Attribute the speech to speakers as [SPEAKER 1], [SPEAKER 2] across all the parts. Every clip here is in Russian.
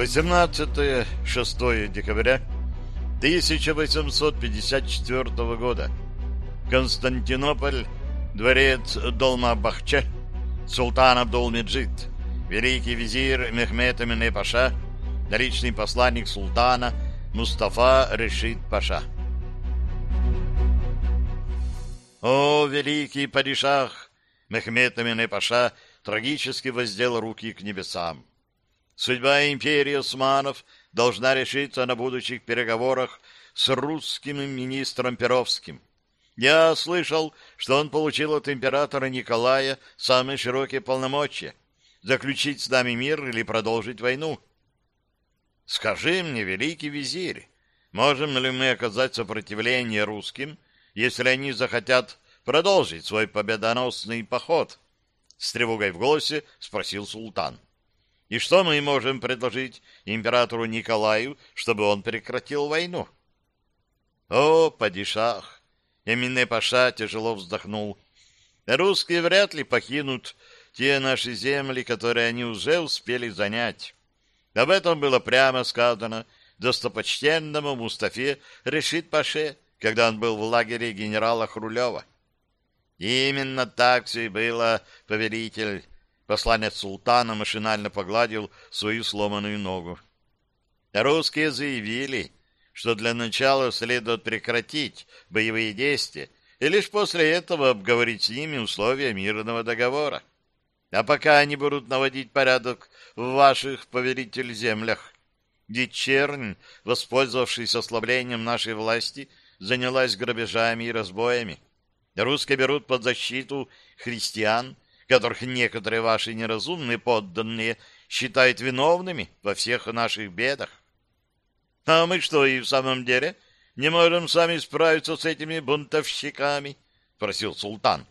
[SPEAKER 1] 18-6 декабря 1854 года. Константинополь, дворец Долма-Бахче, султан Абдул-Меджид, великий визирь Мехмед Амине Паша, личный посланник султана Мустафа Решид Паша. О, великий падишах! Мехмед Амине Паша трагически воздел руки к небесам. Судьба империи османов должна решиться на будущих переговорах с русским министром Перовским. Я слышал, что он получил от императора Николая самые широкие полномочия заключить с нами мир или продолжить войну. Скажи мне, великий визирь, можем ли мы оказать сопротивление русским, если они захотят продолжить свой победоносный поход? С тревогой в голосе спросил султан. И что мы можем предложить императору Николаю, чтобы он прекратил войну? О, падишах! Эмине Паша тяжело вздохнул. Русские вряд ли покинут те наши земли, которые они уже успели занять. Об этом было прямо сказано достопочтенному Мустафе Решит Паше, когда он был в лагере генерала Хрулева. Именно так все и было, повелитель. Посланец султана машинально погладил свою сломанную ногу. Русские заявили, что для начала следует прекратить боевые действия и лишь после этого обговорить с ними условия мирного договора. А пока они будут наводить порядок в ваших, повелитель, землях, ведь чернь, воспользовавшись ослаблением нашей власти, занялась грабежами и разбоями. Русские берут под защиту христиан, которых некоторые ваши неразумные подданные считают виновными во всех наших бедах. А мы что, и в самом деле не можем сами справиться с этими бунтовщиками? — спросил султан.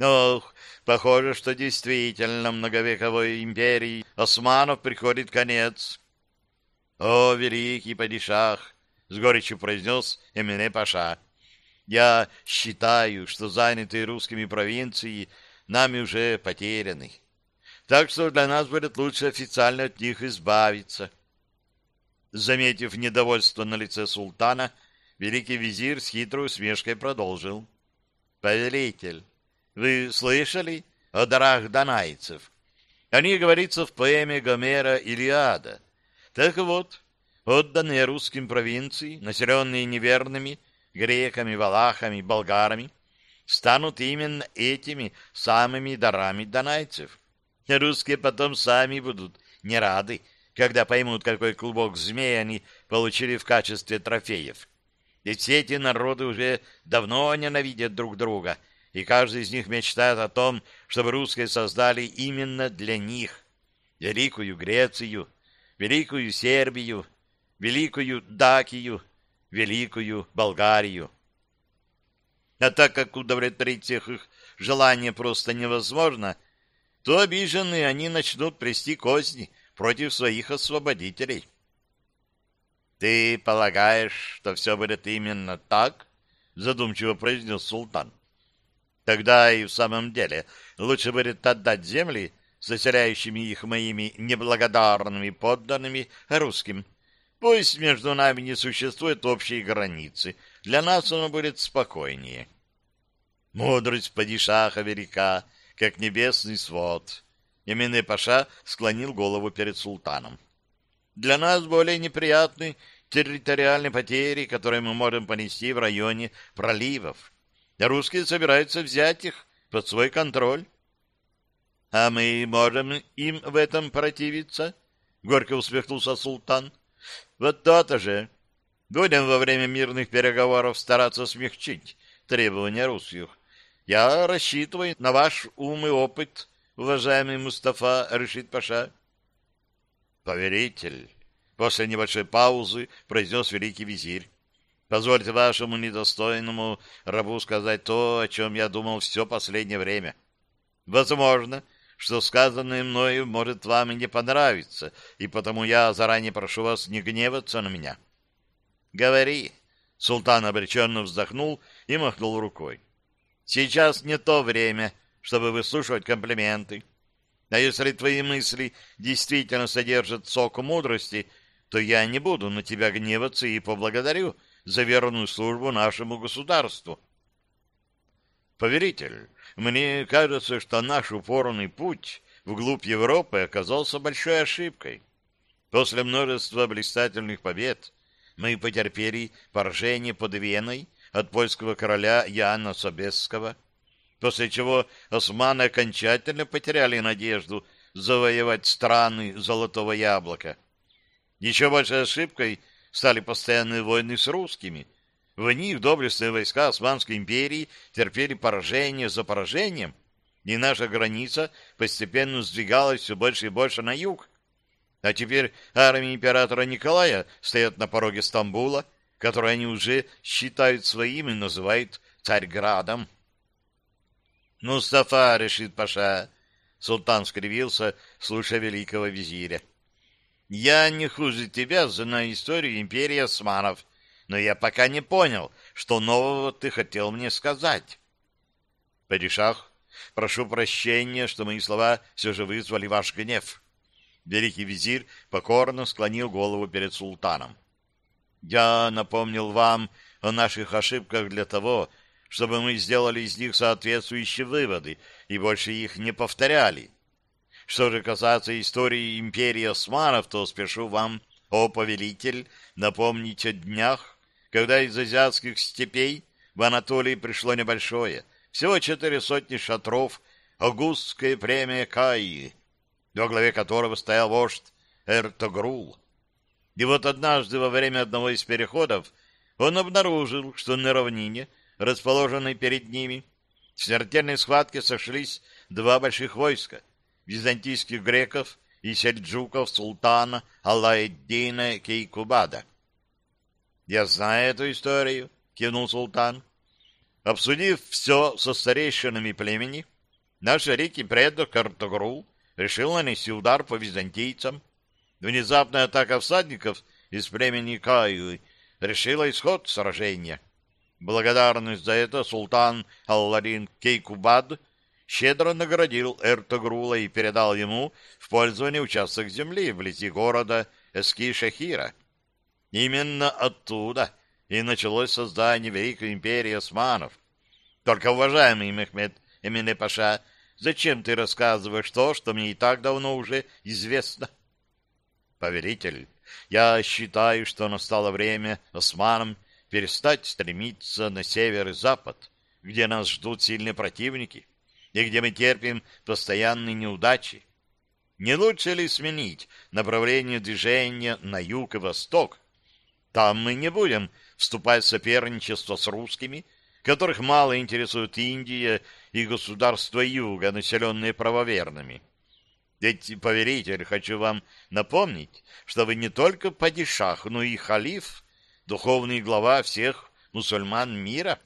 [SPEAKER 1] Ох, похоже, что действительно многовековой империи османов приходит конец. — О, великий падишах! — с горечью произнес Эмине Паша. — Я считаю, что занятые русскими провинции — нами уже потеряны. Так что для нас будет лучше официально от них избавиться. Заметив недовольство на лице султана, великий визирь с хитрой усмешкой продолжил. «Повелитель, вы слышали о дарах донайцев? Они говорится в поэме Гомера «Илиада». Так вот, отданные русским провинции, населенные неверными греками, валахами, болгарами, станут именно этими самыми дарами донайцев. Русские потом сами будут не рады, когда поймут, какой клубок змей они получили в качестве трофеев. Ведь все эти народы уже давно ненавидят друг друга, и каждый из них мечтает о том, чтобы русские создали именно для них Великую Грецию, Великую Сербию, Великую Дакию, Великую Болгарию. А так как удовлетворить всех их желания просто невозможно, то обиженные они начнут плести козни против своих освободителей. «Ты полагаешь, что все будет именно так?» — задумчиво произнес султан. «Тогда и в самом деле лучше будет отдать земли, заселяющими их моими неблагодарными подданными русским. Пусть между нами не существует общей границы, для нас оно будет спокойнее». Мудрость падишаха велика, как небесный свод. Емене Паша склонил голову перед султаном. Для нас более неприятны территориальные потери, которые мы можем понести в районе проливов. Русские собираются взять их под свой контроль. — А мы можем им в этом противиться? — горько усмехнулся султан. — Вот то-то же. Будем во время мирных переговоров стараться смягчить требования русских. Я рассчитываю на ваш ум и опыт, уважаемый Мустафа Решит Паша. Поверитель, после небольшой паузы произнес великий визирь. Позвольте вашему недостойному рабу сказать то, о чем я думал все последнее время. Возможно, что сказанное мною может вам и не понравиться, и потому я заранее прошу вас не гневаться на меня. — Говори. Султан обреченно вздохнул и махнул рукой. Сейчас не то время, чтобы выслушивать комплименты. А если твои мысли действительно содержат сок мудрости, то я не буду на тебя гневаться и поблагодарю за верную службу нашему государству. Поверитель, мне кажется, что наш упорный путь вглубь Европы оказался большой ошибкой. После множества блистательных побед мы потерпели поражение под Веной от польского короля Яна Собесского, после чего османы окончательно потеряли надежду завоевать страны Золотого Яблока. Еще большей ошибкой стали постоянные войны с русскими. В них доблестные войска Османской империи терпели поражение за поражением, и наша граница постепенно сдвигалась все больше и больше на юг. А теперь армия императора Николая стоят на пороге Стамбула, который они уже считают своим и называют Царьградом. «Мустафа, — решит Паша, — султан скривился, слушая великого визиря. Я не хуже тебя знаю историю империи османов, но я пока не понял, что нового ты хотел мне сказать. Падишах, прошу прощения, что мои слова все же вызвали ваш гнев. Великий визирь покорно склонил голову перед султаном. Я напомнил вам о наших ошибках для того, чтобы мы сделали из них соответствующие выводы и больше их не повторяли. Что же касается истории империи османов, то спешу вам, о повелитель, напомнить о днях, когда из азиатских степей в Анатолии пришло небольшое, всего четыре сотни шатров, августское премия Каи, во главе которого стоял вождь Эртогрул. И вот однажды во время одного из переходов он обнаружил, что на равнине, расположенной перед ними, в смертельной схватке сошлись два больших войска — византийских греков и сельджуков султана Аллаэддина Кейкубада. «Я знаю эту историю», — кивнул султан. Обсудив все со старейшинами племени, наш великий предок Картогрул решил нанести удар по византийцам — Внезапная атака всадников из племени Каюи решила исход сражения. Благодарность за это султан Алларин Кейкубад щедро наградил Эртогрула и передал ему в пользование участок земли вблизи города Эски-Шахира. Именно оттуда и началось создание Великой империи османов. Только, уважаемый Мехмед Эмине-Паша, зачем ты рассказываешь то, что мне и так давно уже известно? — Повелитель, я считаю, что настало время османам перестать стремиться на север и запад, где нас ждут сильные противники и где мы терпим постоянные неудачи. Не лучше ли сменить направление движения на юг и восток? Там мы не будем вступать в соперничество с русскими, которых мало интересует Индия и государства юга, населенные правоверными. Ведь, поверитель, хочу вам напомнить, что вы не только падишах, но и халиф, духовный глава всех мусульман мира,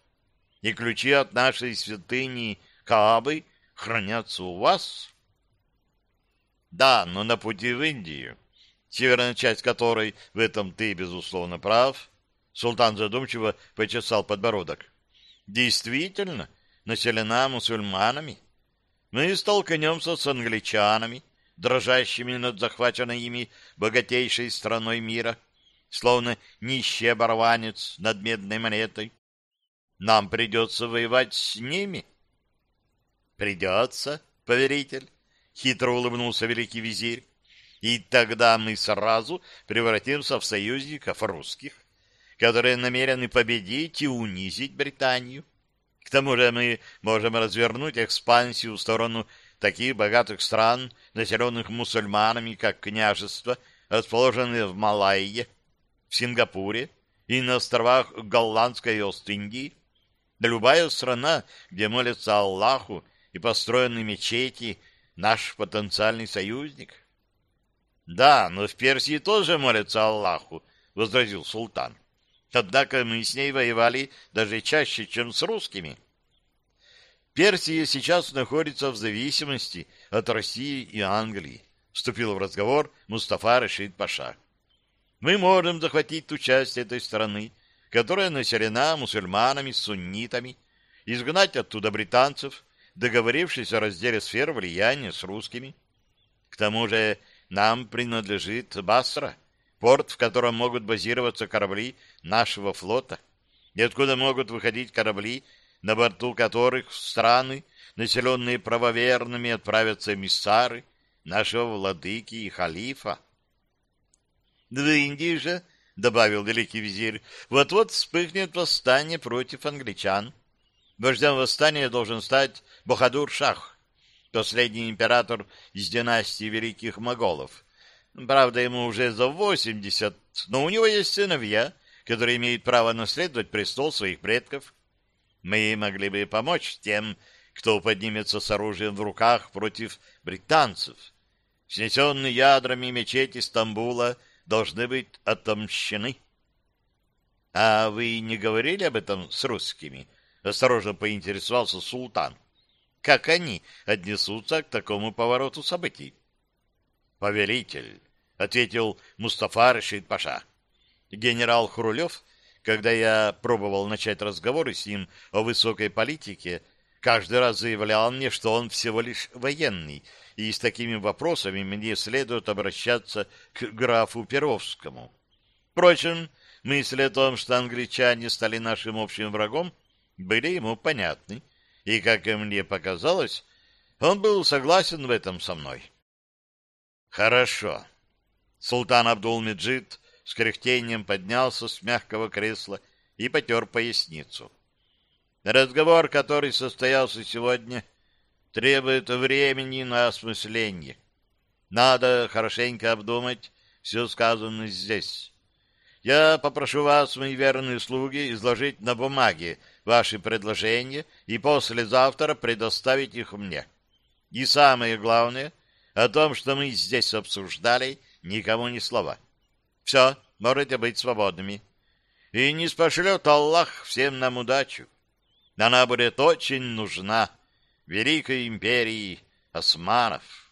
[SPEAKER 1] и ключи от нашей святыни Каабы хранятся у вас. Да, но на пути в Индию, северная часть которой в этом ты, безусловно, прав, султан задумчиво почесал подбородок, действительно населена мусульманами. Мы столкнемся с англичанами, дрожащими над захваченной ими богатейшей страной мира, словно нищий оборванец над медной монетой. Нам придется воевать с ними. Придется, поверитель, хитро улыбнулся великий визирь. И тогда мы сразу превратимся в союзников русских, которые намерены победить и унизить Британию. К тому же мы можем развернуть экспансию в сторону таких богатых стран, населенных мусульманами, как княжество, расположенные в Малайе, в Сингапуре и на островах Голландской и Ост-Индии. Любая страна, где молятся Аллаху и построены мечети, наш потенциальный союзник. — Да, но в Персии тоже молятся Аллаху, — возразил султан. Однако мы с ней воевали даже чаще, чем с русскими. — Персия сейчас находится в зависимости от России и Англии, вступил в разговор Мустафа Рашид Паша. Мы можем захватить ту часть этой страны, которая населена мусульманами-суннитами, изгнать оттуда британцев, договорившись о разделе сфер влияния с русскими, К тому же нам принадлежит Басра, порт, в котором могут базироваться корабли нашего флота, и откуда могут выходить корабли, на борту которых в страны, населенные правоверными, отправятся эмиссары нашего владыки и халифа. В Индии же, — добавил великий визирь, — вот-вот вспыхнет восстание против англичан. Вождем восстания должен стать Бахадур-Шах, последний император из династии великих моголов. Правда, ему уже за восемьдесят, но у него есть сыновья, которые имеют право наследовать престол своих предков. Мы могли бы помочь тем, кто поднимется с оружием в руках против британцев. Снесенные ядрами мечети Стамбула должны быть отомщены. — А вы не говорили об этом с русскими? — осторожно поинтересовался султан. — как они отнесутся к такому повороту событий. «Повелитель», — ответил Мустафа Рашид Паша. Генерал Хрулев, когда я пробовал начать разговоры с ним о высокой политике, каждый раз заявлял мне, что он всего лишь военный, и с такими вопросами мне следует обращаться к графу Перовскому. Впрочем, мысли о том, что англичане стали нашим общим врагом, были ему понятны, и, как и мне показалось, он был согласен в этом со мной. Хорошо. Султан Абдул-Меджид с кряхтением поднялся с мягкого кресла и потер поясницу. Разговор, который состоялся сегодня, требует времени на осмысление. Надо хорошенько обдумать все сказанное здесь. Я попрошу вас, мои верные слуги, изложить на бумаге ваши предложения и послезавтра предоставить их мне. И самое главное, о том, что мы здесь обсуждали, никому ни слова. Все, можете быть свободными. И не спошлет Аллах всем нам удачу. Она будет очень нужна Великой империи Османов.